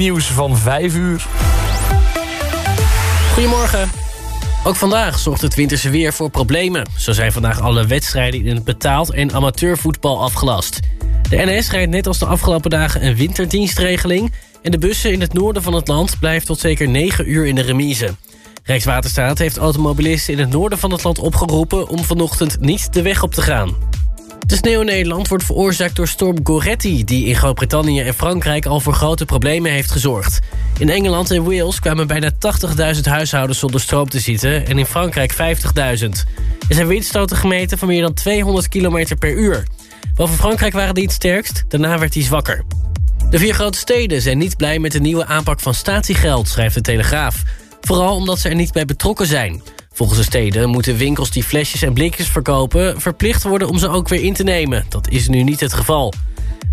nieuws van 5 uur. Goedemorgen. Ook vandaag zorgt het winterse weer voor problemen. Zo zijn vandaag alle wedstrijden in het betaald en amateurvoetbal afgelast. De NS rijdt net als de afgelopen dagen een winterdienstregeling... en de bussen in het noorden van het land blijven tot zeker 9 uur in de remise. Rijkswaterstaat heeft automobilisten in het noorden van het land opgeroepen... om vanochtend niet de weg op te gaan. De sneeuw in Nederland wordt veroorzaakt door storm Goretti... die in Groot-Brittannië en Frankrijk al voor grote problemen heeft gezorgd. In Engeland en Wales kwamen bijna 80.000 huishoudens zonder stroom te zitten... en in Frankrijk 50.000. Er zijn windstoten gemeten van meer dan 200 km per uur. Boven Frankrijk waren die het sterkst, daarna werd hij zwakker. De vier grote steden zijn niet blij met de nieuwe aanpak van statiegeld... schrijft de Telegraaf. Vooral omdat ze er niet bij betrokken zijn... Volgens de steden moeten winkels die flesjes en blikjes verkopen... verplicht worden om ze ook weer in te nemen. Dat is nu niet het geval.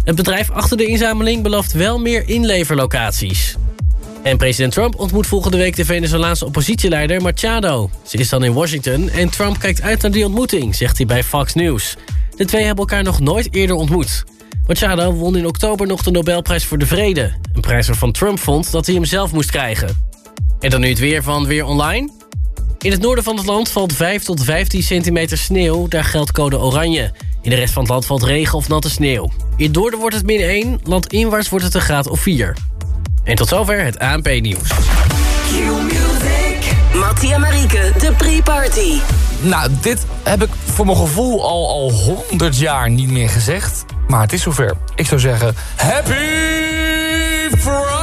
Het bedrijf achter de inzameling belooft wel meer inleverlocaties. En president Trump ontmoet volgende week de Venezolaanse oppositieleider Machado. Ze is dan in Washington en Trump kijkt uit naar die ontmoeting, zegt hij bij Fox News. De twee hebben elkaar nog nooit eerder ontmoet. Machado won in oktober nog de Nobelprijs voor de Vrede. Een prijs waarvan Trump vond dat hij hem zelf moest krijgen. En dan nu het weer van Weer Online. In het noorden van het land valt 5 tot 15 centimeter sneeuw. Daar geldt code oranje. In de rest van het land valt regen of natte sneeuw. In het noorden wordt het min 1, landinwaarts wordt het een graad of 4. En tot zover het ANP-nieuws. Mattie en Marieke, de pre-party. Nou, dit heb ik voor mijn gevoel al, al 100 jaar niet meer gezegd. Maar het is zover. Ik zou zeggen, Happy Friday!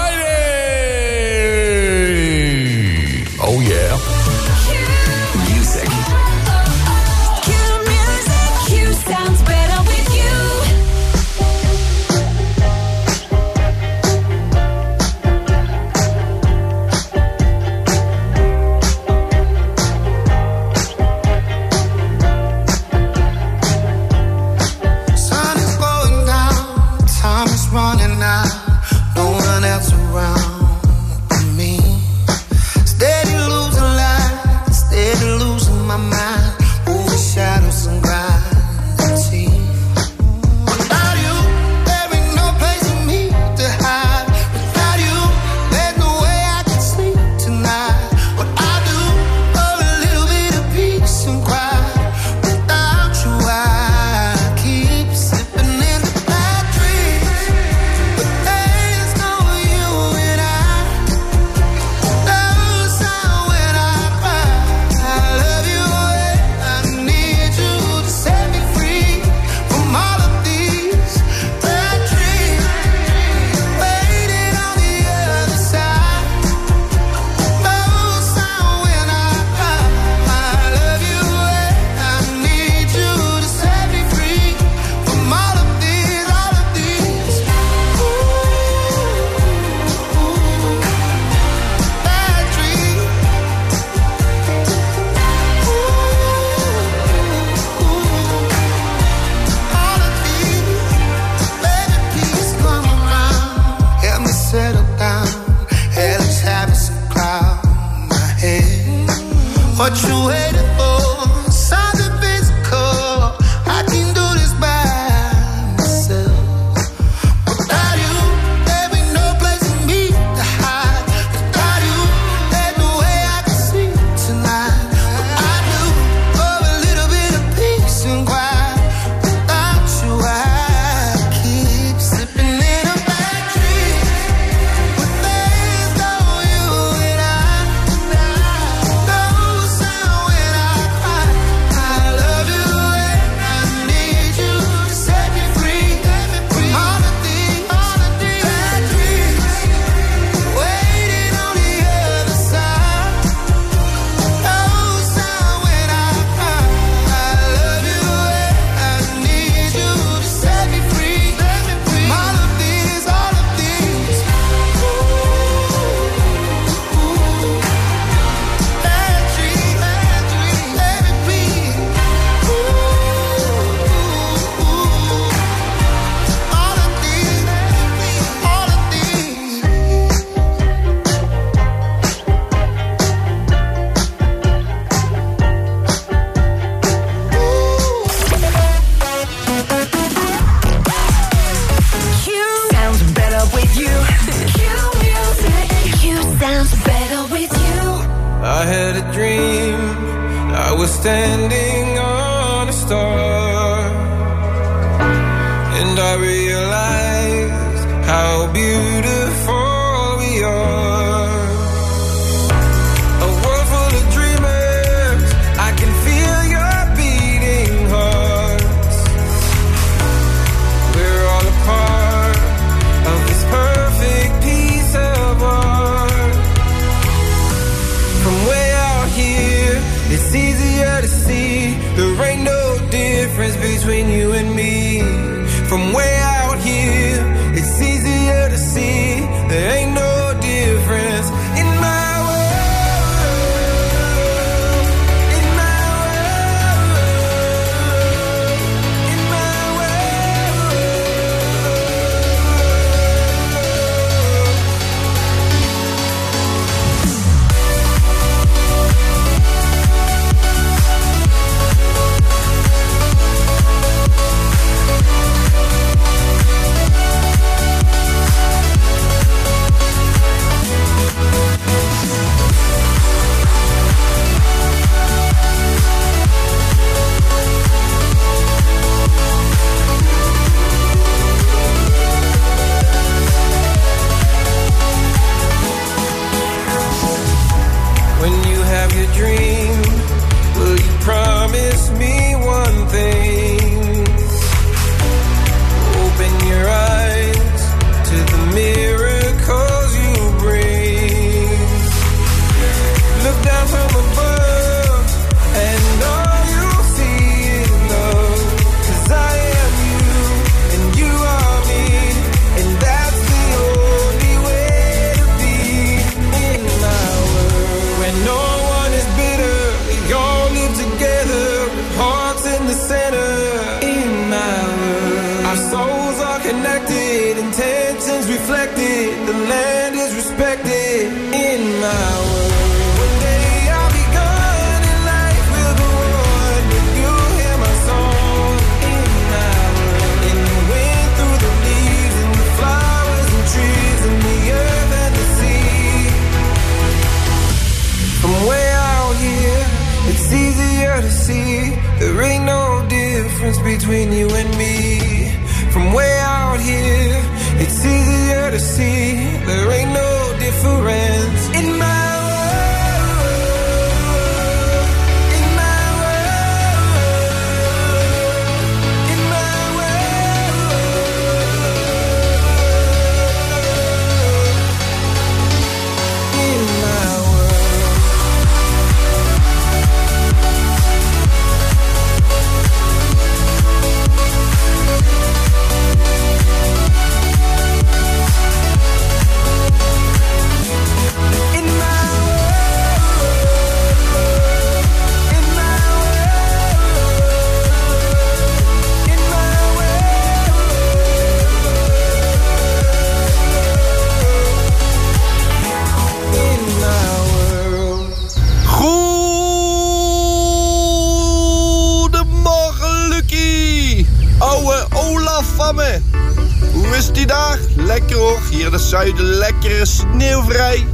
Zuiden lekker sneeuwvrij.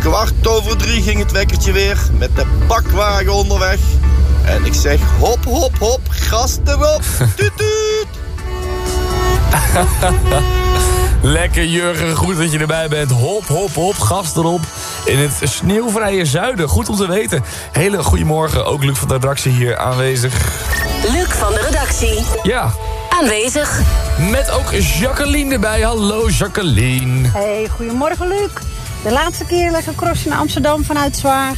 Kwart over drie ging het wekkertje weer met de bakwagen onderweg. En ik zeg hop, hop, hop, gas erop. Tuut, tuut. Lekker Jurgen, goed dat je erbij bent. Hop, hop, hop, gas erop. In het sneeuwvrije zuiden, goed om te weten. Hele goedemorgen, ook Luc van de redactie hier aanwezig. Luc van de redactie. Ja, Aanwezig. Met ook Jacqueline erbij. Hallo Jacqueline. Hey, goedemorgen Luc. De laatste keer lekker crossen naar Amsterdam vanuit Zwaag.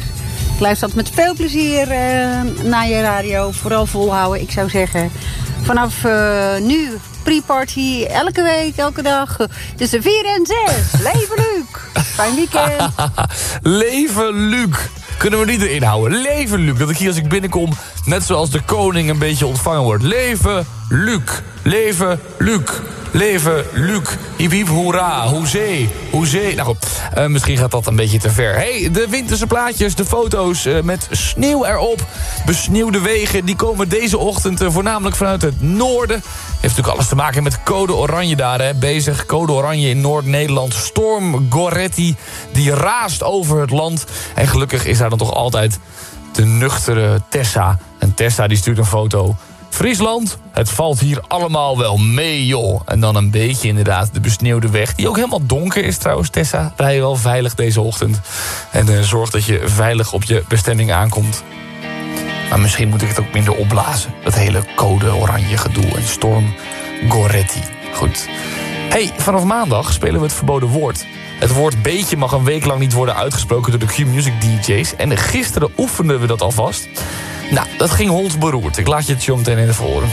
Ik luister dat met veel plezier eh, naar je radio. Vooral volhouden, ik zou zeggen. Vanaf eh, nu, pre-party, elke week, elke dag. eh, Tussen 4 en 6. Leven Luc. Fijn weekend. Leven Luc. Kunnen we die erin houden? Leven Luc. Dat ik hier als ik binnenkom, net zoals de koning een beetje ontvangen wordt. Leven Luc. Leven Luc. Leven Luc. Hiep hiep hoera. Hoezee. Hoezee. Nou goed, eh, misschien gaat dat een beetje te ver. hey, de winterse plaatjes, de foto's eh, met sneeuw erop. Besneeuwde wegen, die komen deze ochtend eh, voornamelijk vanuit het noorden. Heeft natuurlijk alles te maken met code oranje daar, hè. Bezig, code oranje in Noord-Nederland. Storm Goretti, die raast over het land. En gelukkig is daar dan toch altijd de nuchtere Tessa. En Tessa die stuurt een foto Friesland, het valt hier allemaal wel mee, joh. En dan een beetje inderdaad de besneeuwde weg. Die ook helemaal donker is trouwens, Tessa. Rij je wel veilig deze ochtend. En eh, zorg dat je veilig op je bestemming aankomt. Maar misschien moet ik het ook minder opblazen. Dat hele code oranje gedoe en storm Goretti. Goed. hey, vanaf maandag spelen we het verboden woord. Het woord beetje mag een week lang niet worden uitgesproken door de Q-Music DJ's. En gisteren oefenden we dat alvast. Nou, dat ging holsberoerd. Ik laat je het zo meteen even horen.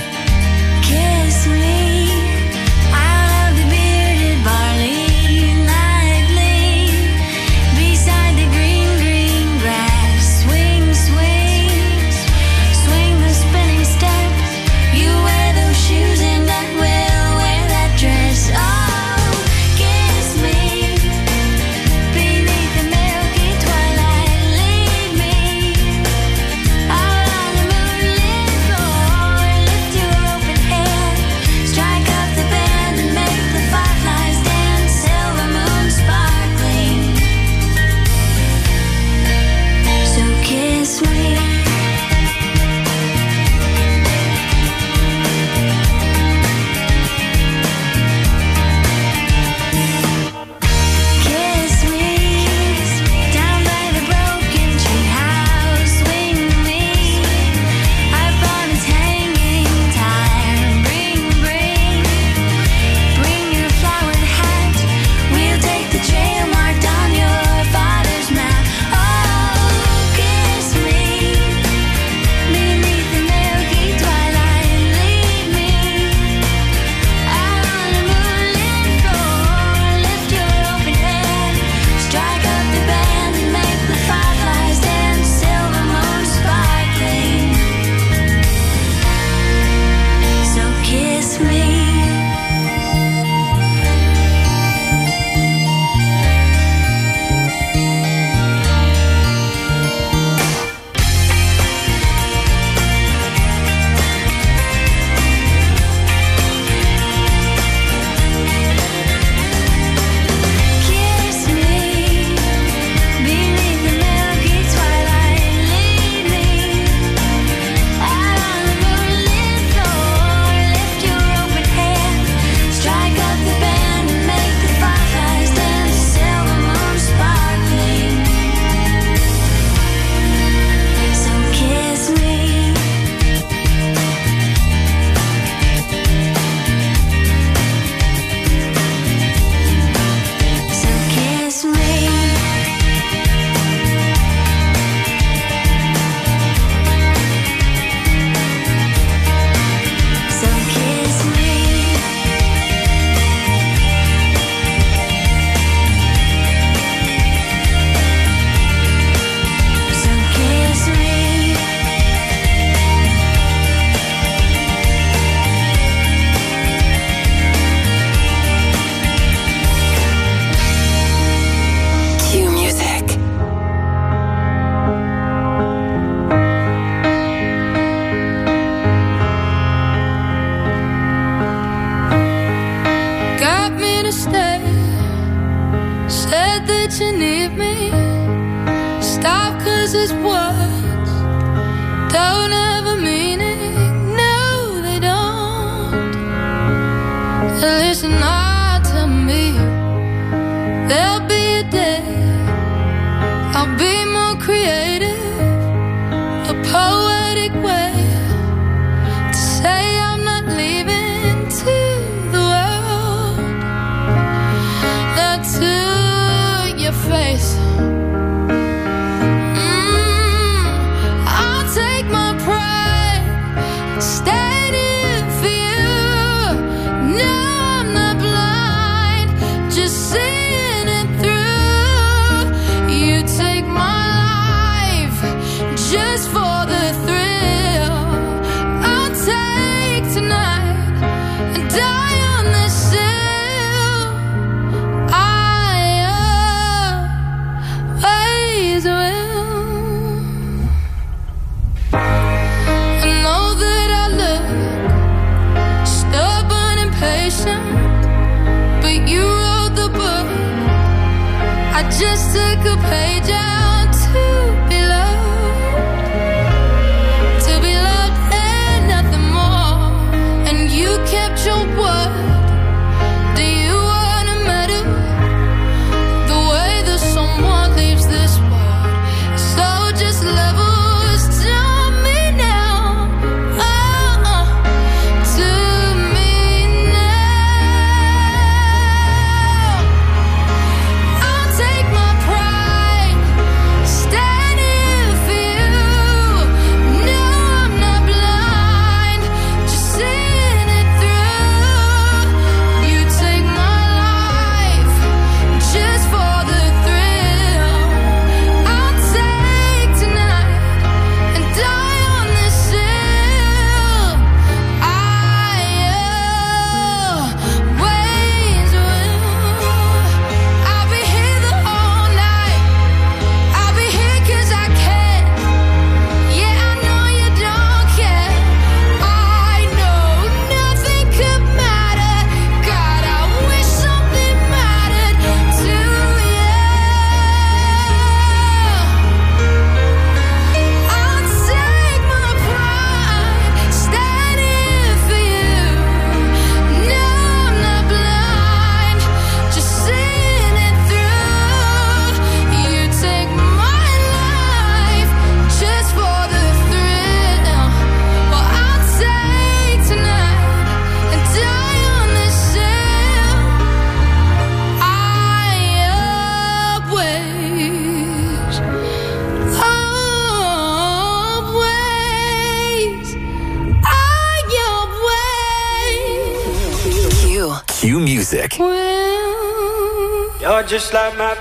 There'll be a day I'll be more creative.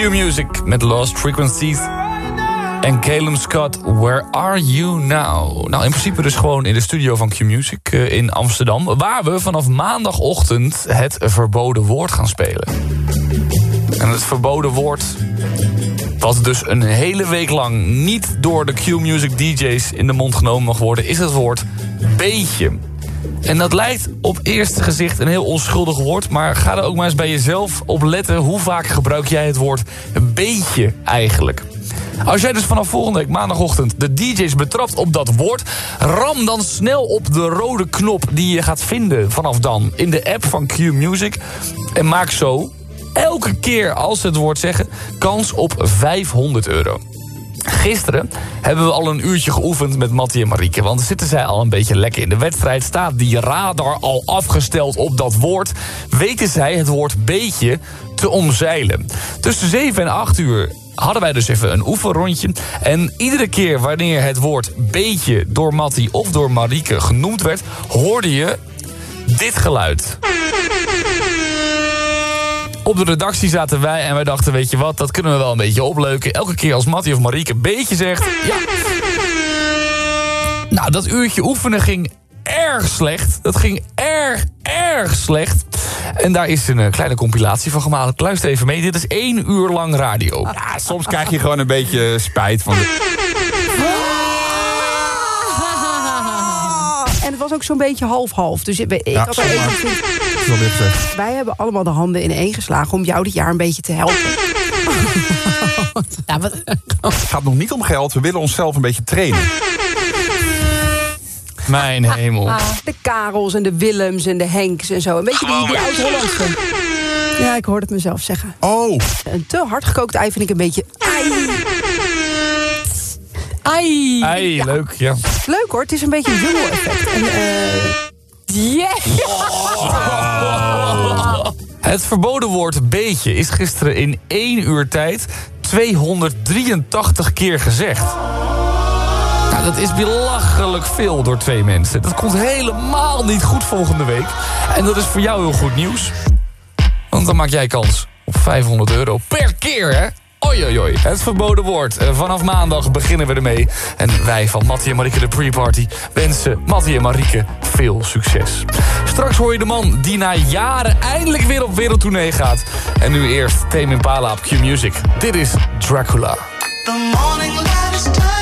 Q-Music met Lost Frequencies. En Caleb Scott, Where Are You Now? Nou, in principe dus gewoon in de studio van Q-Music eh, in Amsterdam... waar we vanaf maandagochtend het verboden woord gaan spelen. En het verboden woord... wat dus een hele week lang niet door de Q-Music DJ's in de mond genomen mag worden... is het woord beetje. En dat lijkt op eerste gezicht een heel onschuldig woord... maar ga er ook maar eens bij jezelf op letten... hoe vaak gebruik jij het woord beetje eigenlijk... Als jij dus vanaf volgende week maandagochtend de DJ's betrapt op dat woord... ram dan snel op de rode knop die je gaat vinden vanaf dan... in de app van Q Music. En maak zo, elke keer als ze het woord zeggen... kans op 500 euro. Gisteren hebben we al een uurtje geoefend met Mattie en Marieke... want zitten zij al een beetje lekker in de wedstrijd... staat die radar al afgesteld op dat woord... weten zij het woord beetje te omzeilen. Tussen 7 en 8 uur hadden wij dus even een oefenrondje. En iedere keer wanneer het woord beetje door Mattie of door Marieke genoemd werd... hoorde je dit geluid. Op de redactie zaten wij en wij dachten, weet je wat, dat kunnen we wel een beetje opleuken. Elke keer als Mattie of Marieke een beetje zegt, ja. Nou, dat uurtje oefenen ging erg slecht. Dat ging erg, erg slecht. En daar is een eh, kleine compilatie van gemaakt. Luister even mee, dit is één uur lang radio. Ja, soms krijg je gewoon een beetje spijt van de... En het was ook zo'n beetje half-half. Dus ik, ik Ja, had er even... Wij hebben allemaal de handen in één geslagen om jou dit jaar een beetje te helpen. Ja, wat, Het gaat nog niet om geld, we willen onszelf een beetje trainen. Mijn hemel. De Karels en de Willems en de Henks en zo. Een beetje die, die oud-Hollandse. Ja, ik hoorde het mezelf zeggen. Oh, Een te hard gekookt ei vind ik een beetje... Ai. ai. Leuk, ja. Leuk hoor, het is een beetje een. En, eh, Het verboden woord beetje is gisteren in één uur tijd 283 keer gezegd. Nou, dat is belachelijk veel door twee mensen. Dat komt helemaal niet goed volgende week. En dat is voor jou heel goed nieuws. Want dan maak jij kans op 500 euro per keer, hè? Het verboden woord. Eh, vanaf maandag beginnen we ermee. En wij van Mattie en Marieke de Pre-Party wensen Mattie en Marieke veel succes. Straks hoor je de man die na jaren eindelijk weer op wereldtournee gaat. En nu eerst Theme Impala op Q-Music. Dit is Dracula. The morning light time.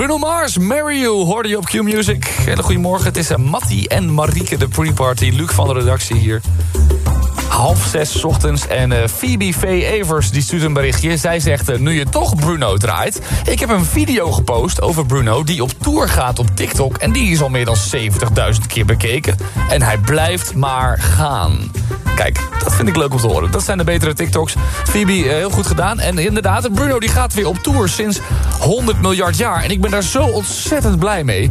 Bruno Mars, Marry You, hoorde je op Q-Music. Goedemorgen, het is uh, Mattie en Marieke, de pre-party. Luc van de redactie hier. Half zes ochtends en eh, Phoebe V. Evers die stuurt een berichtje. Zij zegt, eh, nu je toch Bruno draait... ik heb een video gepost over Bruno die op tour gaat op TikTok... en die is al meer dan 70.000 keer bekeken. En hij blijft maar gaan. Kijk, dat vind ik leuk om te horen. Dat zijn de betere TikToks. Phoebe, eh, heel goed gedaan. En inderdaad, Bruno die gaat weer op tour sinds 100 miljard jaar. En ik ben daar zo ontzettend blij mee.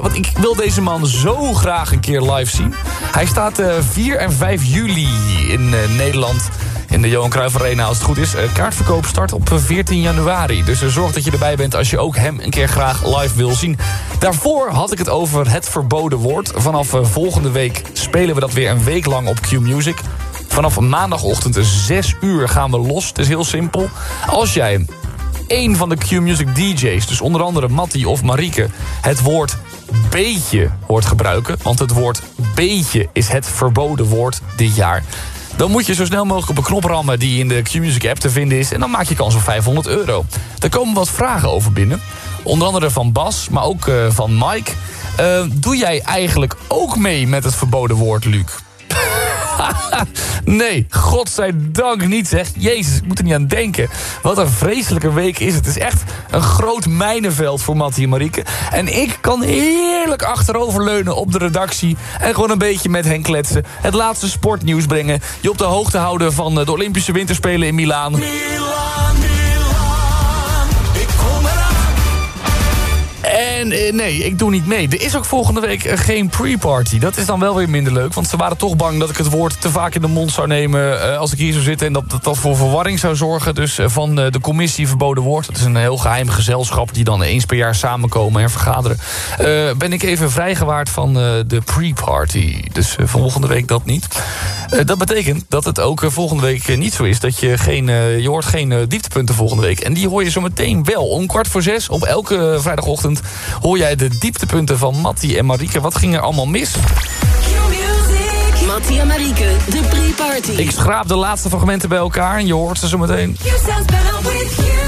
Want ik wil deze man zo graag een keer live zien. Hij staat eh 4 en 5 juli in eh, Nederland in de Johan Cruijff Arena als het goed is. Eh, kaartverkoop start op eh, 14 januari. Dus eh, zorg dat je erbij bent als je ook hem een keer graag live wil zien. Daarvoor had ik het over het verboden woord. Vanaf eh, volgende week spelen we dat weer een week lang op Q-Music. Vanaf maandagochtend 6 uur gaan we los. Het is heel simpel. Als jij één van de Q-Music DJ's, dus onder andere Mattie of Marieke... het woord beetje hoort gebruiken... want het woord beetje is het verboden woord dit jaar... Dan moet je zo snel mogelijk op een knop rammen die in de Q-Music app te vinden is... en dan maak je kans op 500 euro. Er komen wat vragen over binnen. Onder andere van Bas, maar ook eh, van Mike. Eh, doe jij eigenlijk ook mee met het verboden woord, Luc? nee, godzijdank niet zeg. Jezus, ik moet er niet aan denken. Wat een vreselijke week is het. Het is echt een groot mijnenveld voor Mattie en Marieke. En ik kan heerlijk achteroverleunen op de redactie... en gewoon een beetje met hen kletsen. Het laatste sportnieuws brengen. Je op de hoogte houden van eh, de Olympische Winterspelen in Milaan. Milan, En eh, nee, ik doe niet mee. Er is ook volgende week eh, geen pre-party. Dat is dan wel weer minder leuk. Want ze waren toch bang dat ik het woord te vaak in de mond zou nemen... eh, als ik hier zou zitten. En dat dat, voor verwarring zou zorgen. Dus van de commissie Verboden Woord. Dat is een heel geheim gezelschap... die dan eens per jaar samenkomen en vergaderen. ben ik even vrijgewaard van de pre-party. Dus volgende week dat niet. Dat betekent dat het ook volgende week niet zo is. Dat je geen... je hoort geen dieptepunten volgende week. En die hoor je zo meteen wel. Om kwart voor zes op elke vrijdagochtend... hoor jij de dieptepunten van Mattie en Marieke. Wat ging er allemaal mis? Mattie en Marieke, de pre-party. Ik schraap de laatste fragmenten bij elkaar en je hoort ze zo meteen. You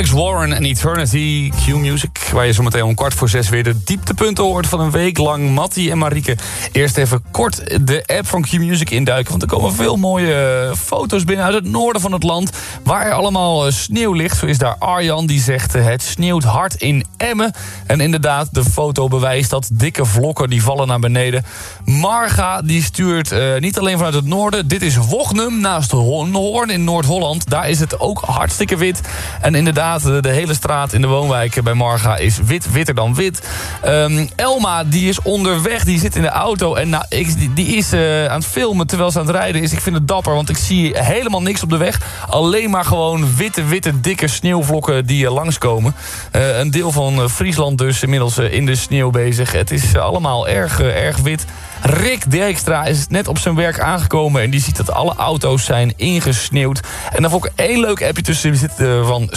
Alex Warren en Eternity, Q-Music... waar je zometeen om kwart voor zes weer de dieptepunten hoort... van een week lang Mattie en Marieke. Eerst even kort de app van Q-Music induiken... want er komen veel mooie foto's binnen uit het noorden van het land... waar er allemaal eh, sneeuw ligt. Zo is daar Arjan, die zegt eh, het sneeuwt hard in Emmen. En inderdaad, de foto bewijst dat dikke vlokken die vallen naar beneden. Marga, die stuurt eh, niet alleen vanuit het noorden... dit is Wognum naast Hoorn in Noord-Holland. Daar is het ook hartstikke wit. En inderdaad, de, de hele straat in de woonwijk bij Marga is wit, witter dan wit. Ehm, Elma, die is onderweg, die zit in de auto... en nou, ik, die, die is eh, aan het filmen terwijl ze aan het rijden is. Ik vind het dapper, want ik zie helemaal niks op de weg. Alleen maar gewoon witte, witte, dikke sneeuwvlokken die uh, langskomen. Eh, een deel van eh, Friesland dus inmiddels eh, in de sneeuw bezig. Het is eh, allemaal erg, eh, erg wit. Rick Dijkstra is net op zijn werk aangekomen... en die ziet dat alle auto's zijn ingesneeuwd. En dan vond ik één leuk appje tussen zitten van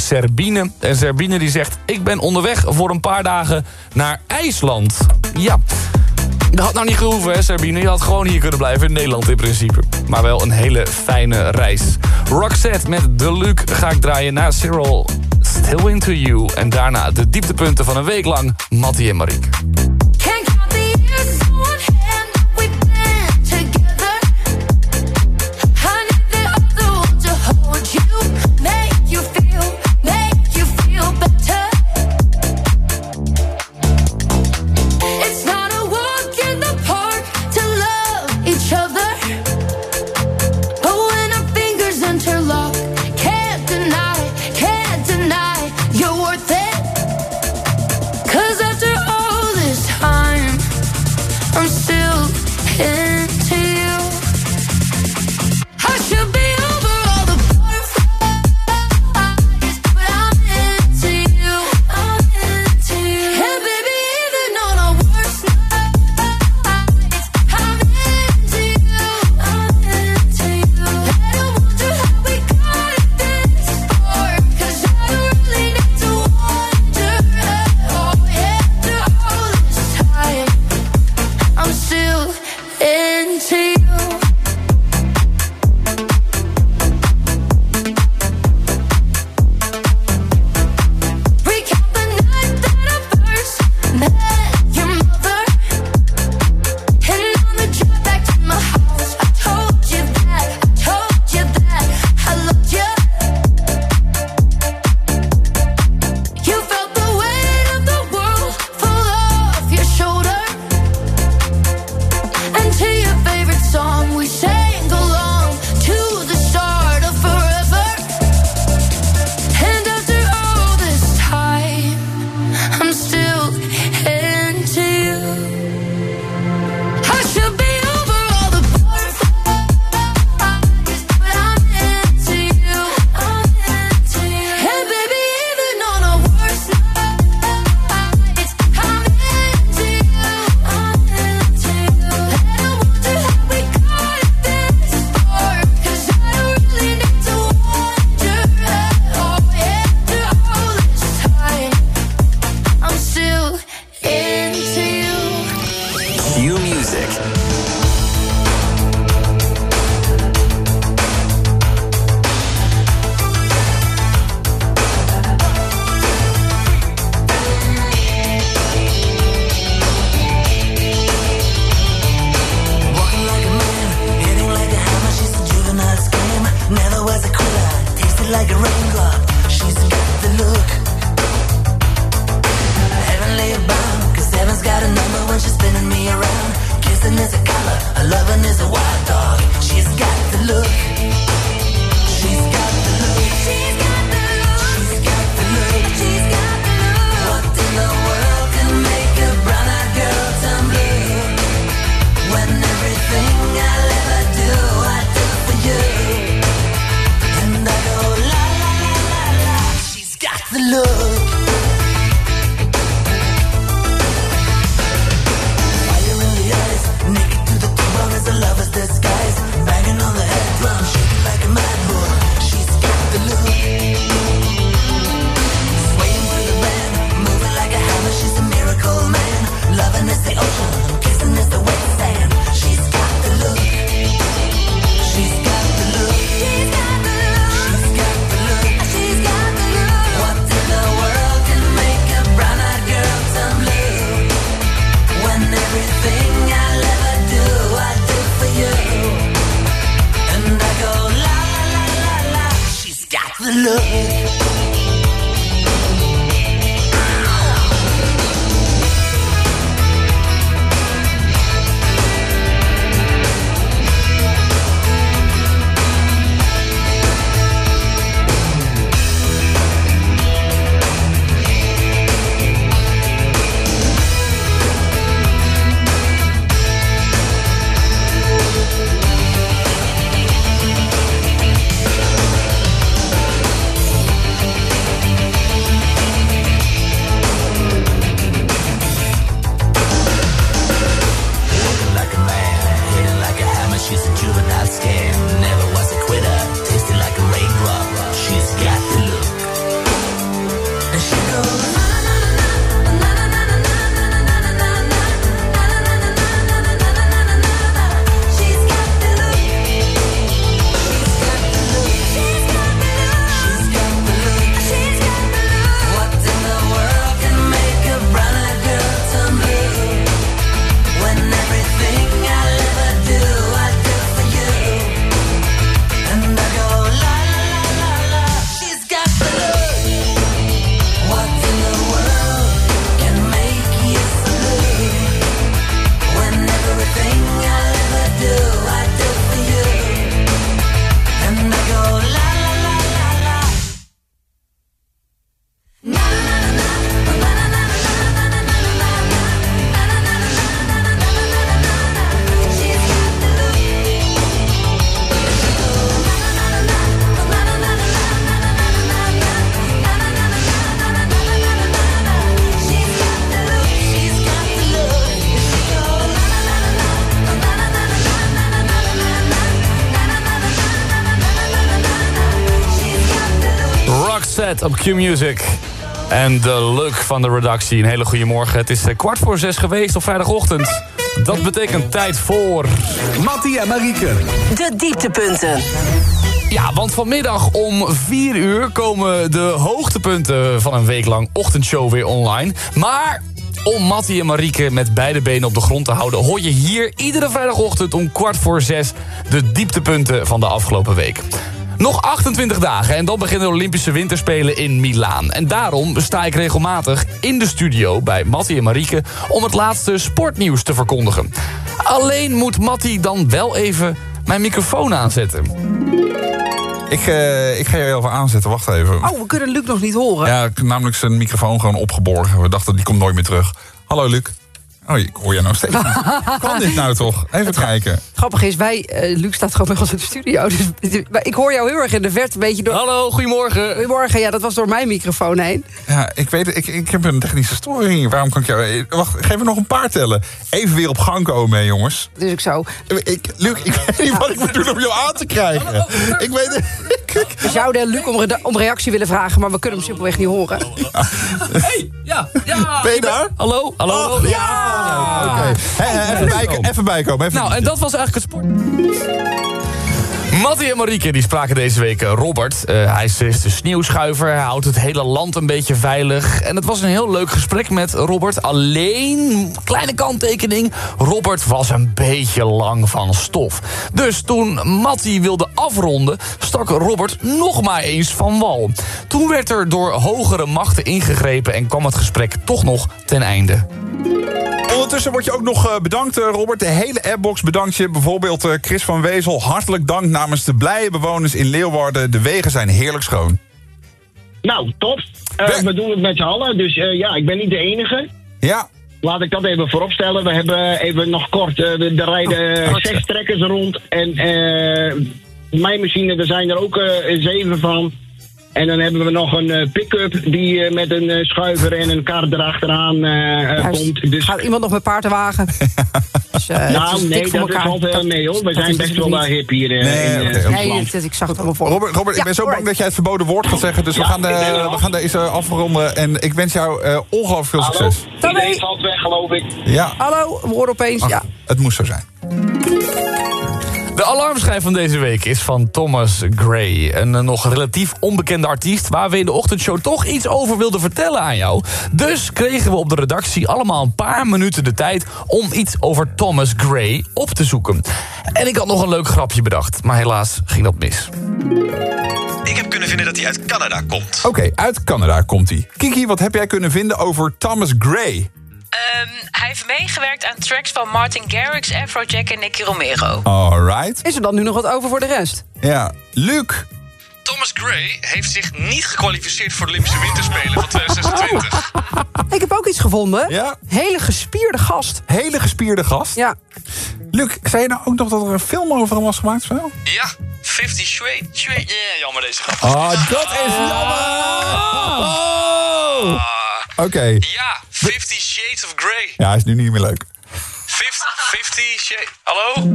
En Serbine die zegt... ik ben onderweg voor een paar dagen naar IJsland. Ja, dat had nou niet gehoeven, hè, Serbine. Je had gewoon hier kunnen blijven in Nederland in principe. Maar wel een hele fijne reis. Roxette met The Luke ga ik draaien na Cyril Still Into You. En daarna de dieptepunten van een week lang Mattie en Marieke. Op Q-Music. En de look van de redactie. Een hele goede morgen. Het is eh, kwart voor zes geweest op vrijdagochtend. Dat betekent tijd voor... Mattie en Marieke. De dieptepunten. Ja, want vanmiddag om 4 uur komen de hoogtepunten van een week lang ochtendshow weer online. Maar om Mattie en Marieke met beide benen op de grond te houden... hoor je hier iedere vrijdagochtend om kwart voor zes... de dieptepunten van de afgelopen week. Nog 28 dagen en dan beginnen de Olympische Winterspelen in Milaan. En daarom sta ik regelmatig in de studio bij Mattie en Marieke... om het laatste sportnieuws te verkondigen. Alleen moet Mattie dan wel even mijn microfoon aanzetten. Ik, eh, ik ga je even aanzetten, wacht even. Oh, we kunnen Luc nog niet horen. Ja, ik heb namelijk zijn microfoon gewoon opgeborgen. We dachten, die komt nooit meer terug. Hallo, Luc. Oh, ik hoor je nou steeds. Kan dit nou toch? Even kijken. Grappig is, wij, eh, Luc staat gewoon bij ons in de studio. Dus ik hoor jou heel erg in de verte een beetje door... Hallo, goedemorgen. Goedemorgen, ja, dat was door mijn microfoon heen. Ja, ik weet het. Ik, ik heb een technische storing. Waarom kan ik jou... eh, Wacht, geef me nog een paar tellen. Even weer op gang komen, hè, jongens. Dus ik zo. Ik, Luc, ik weet niet wat ik moet doen om jou aan te krijgen. Ik weet We zouden Luc om, re- om reactie willen vragen, maar we kunnen hem simpelweg niet horen. Hey, ja, ja. Ben je daar? Hallo, hallo. Oh, ja! Oké. Hé, even, bijko- even bijkomen. Even Nou, en dat was eigenlijk het sport. Mattie en Marieke die spraken deze week eh, Robert. Eh, hij is, de sneeuwschuiver, hij houdt het hele land een beetje veilig. En het was een heel leuk gesprek met Robert. Alleen, kleine kanttekening, Robert was een beetje lang van stof. Dus toen Mattie wilde afronden, stak Robert nog maar eens van wal. Toen werd er door hogere machten ingegrepen en kwam het gesprek toch nog ten einde. Ondertussen word je ook nog eh, bedankt, Robert. De hele appbox bedankt je. Bijvoorbeeld Chris van Wezel. Hartelijk dank namens de blije bewoners in Leeuwarden. De wegen zijn heerlijk schoon. Nou, top. Eh, we doen het met z'n allen, dus eh, ja, ik ben niet de enige. Ja. Laat ik dat even vooropstellen. We hebben even nog kort, de- er rijden Oh, zes trekkers rond. En mijn machine, er zijn er ook zeven van. En dan hebben we nog een eh, pick-up die eh, met een eh, schuiver en een kar erachteraan Juist. komt. Dus, Gaat iemand nog met paardenwagen? Dus, eh, nou, nee, voor dat is elkaar. altijd Dat- mee hoor. We dat zijn best het wel niet. daar hip hier Nee, in. Nee, het- ik zag het allemaal voor. Robert, Robert ik ben zo bang dat jij het verboden woord gaat zeggen. Dus we gaan, de, er we gaan deze afronden. En ik wens jou eh, ongelooflijk veel Hallo, succes. iedereen valt weg geloof ik. Ja, Hallo, we horen opeens. ach, Ja. het moest zo zijn. De alarmschijf van deze week is van Thomas Gray. Een eh, nog relatief onbekende artiest... waar we in de ochtendshow toch iets over wilden vertellen aan jou. Dus kregen we op de redactie allemaal een paar minuten de tijd... om iets over Thomas Gray op te zoeken. En ik had nog een leuk grapje bedacht. Maar helaas ging dat mis. Ik heb kunnen vinden dat hij uit Canada komt. Oké, uit Canada komt hij. Kiki, wat heb jij kunnen vinden over Thomas Gray? Ehm, hij heeft meegewerkt aan tracks van Martin Garrix, Afrojack en Nicky Romero. Alright. Is er dan nu nog wat over voor de rest? Ja, Luc. Thomas Gray heeft zich niet gekwalificeerd voor de Olympische Winterspelen van 2026. Ik heb ook iets gevonden. Ja? Hele gespierde gast. Hele gespierde gast. Ja. Luc, zei je nou ook nog dat er een film over hem was gemaakt? Zo? Ja, 50 Shade. Shade. Ja, jammer deze grap. Oh, dat is jammer! Oh. Oké. Ja, 50 Shades of Grey. Ja, hij is nu niet meer leuk. 50, 50 Shades. Hallo?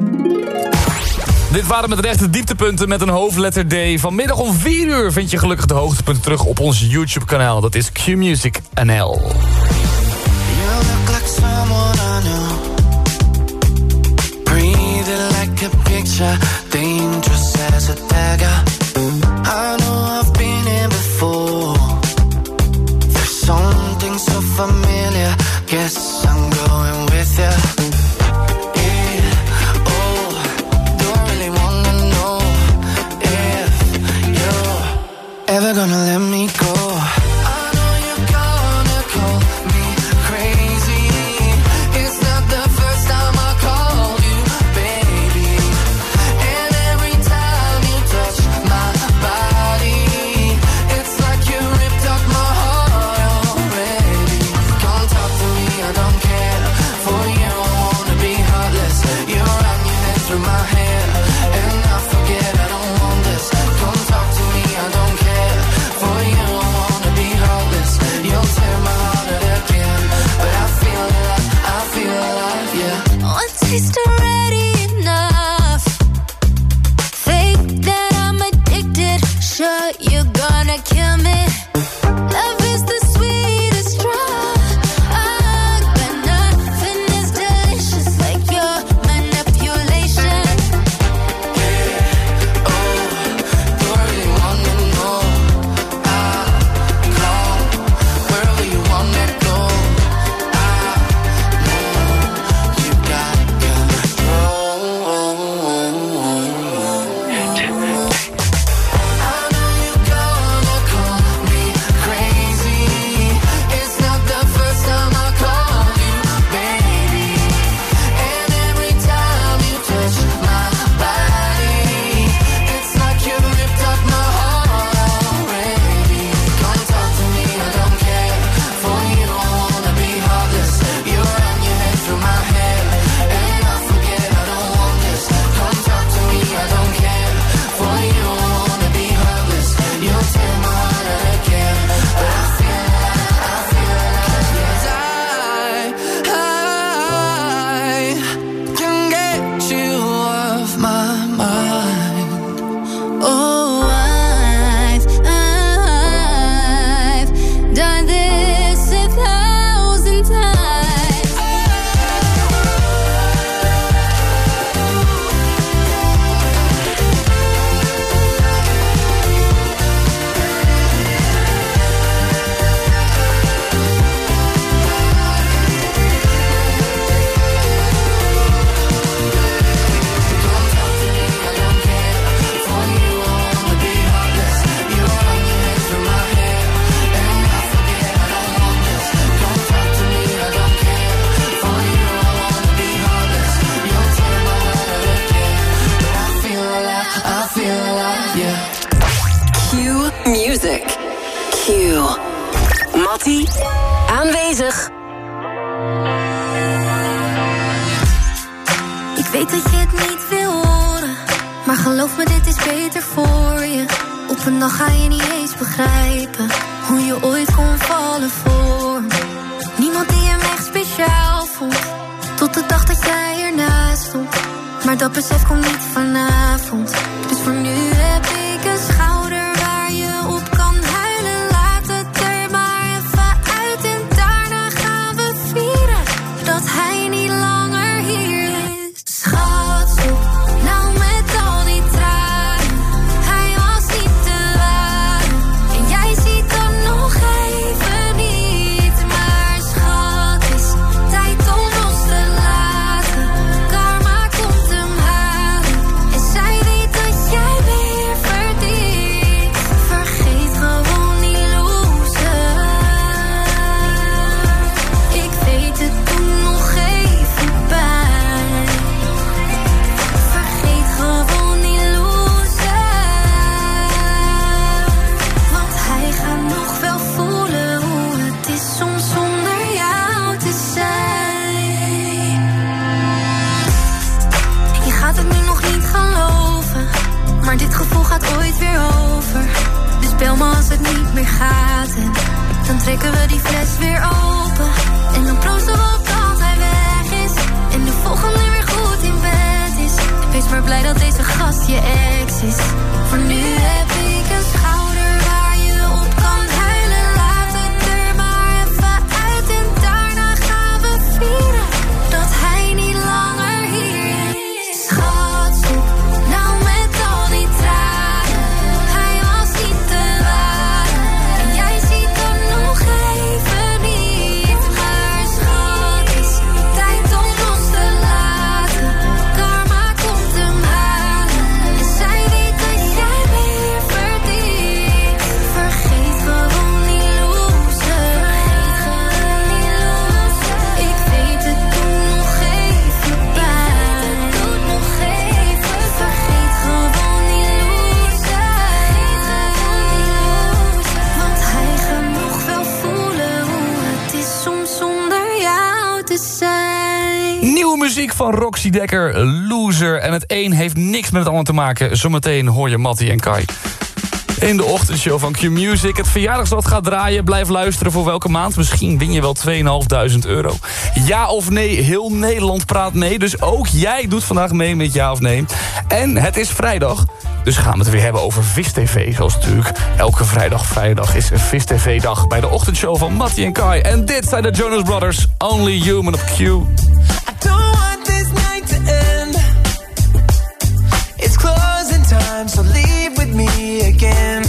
Dit waren met recht de dieptepunten met een hoofdletter D. Vanmiddag om 4 uur vind je gelukkig de hoogtepunten terug op ons YouTube-kanaal. Dat is Q-Music NL. You look like someone I know. Breathing like a picture, dangerous as a dagger. Guess I'm going with you. besef komt niet vanavond. Oxydekker, Loser. En het een heeft niks met het ander te maken. Zometeen hoor je Mattie en Kai. In de ochtendshow van Q-Music. Het verjaardagslot gaat draaien. Blijf luisteren voor welke maand. Misschien win je wel 2.500 euro. Ja of nee, heel Nederland praat mee. Dus ook jij doet vandaag mee met ja of nee. En het is vrijdag. Dus gaan we het weer hebben over Vis TV. Zoals natuurlijk elke vrijdag vrijdag is Vis TV dag. Bij de ochtendshow van Mattie en Kai. En dit zijn de Jonas Brothers. Only Human of Q. end. It's closing time, so leave with me again.